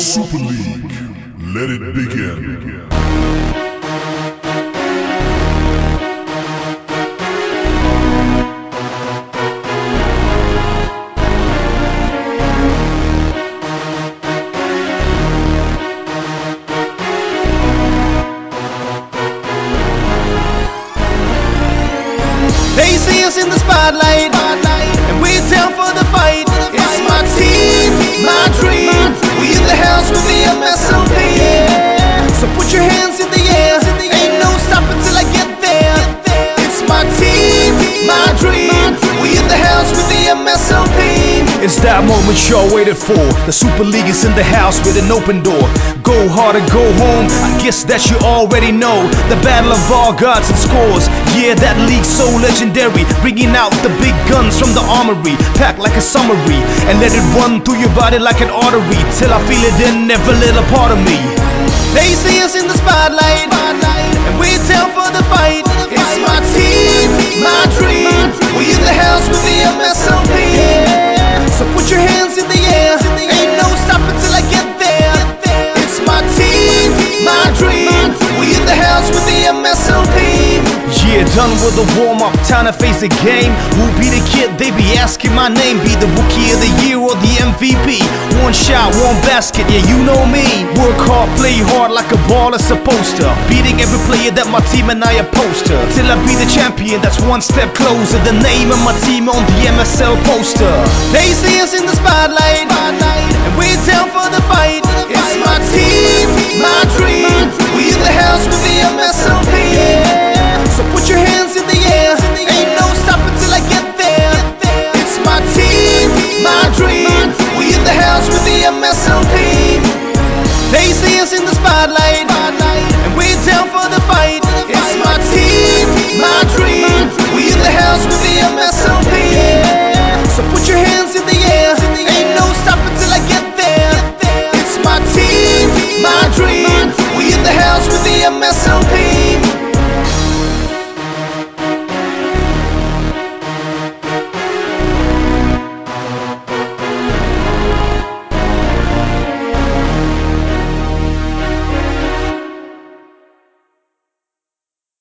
Super League. Let it begin. They see us in the spotlight, and we're down for the fight. It's my team, my the house with the MSLP. So put your hands It's that moment y'all waited for. The Super League is in the house with an open door. Go hard or go home. I guess that you already know. The battle of all gods and scores. Yeah, that league so legendary. Bringing out the big guns from the armory. Packed like a summary. And let it run through your body like an artery. Till I feel it in every little part of me. They see us in the spotlight, With the warm up, time to face the game. Who be the kid? They be asking my name. Be the rookie of the year or the MVP. One shot, one basket, yeah, you know me. Work hard, play hard like a ball is supposed to. Beating every player that my team and I opposed to. Till I be the champion, that's one step closer. The name of my team on the MSL poster. They see us in the spotlight,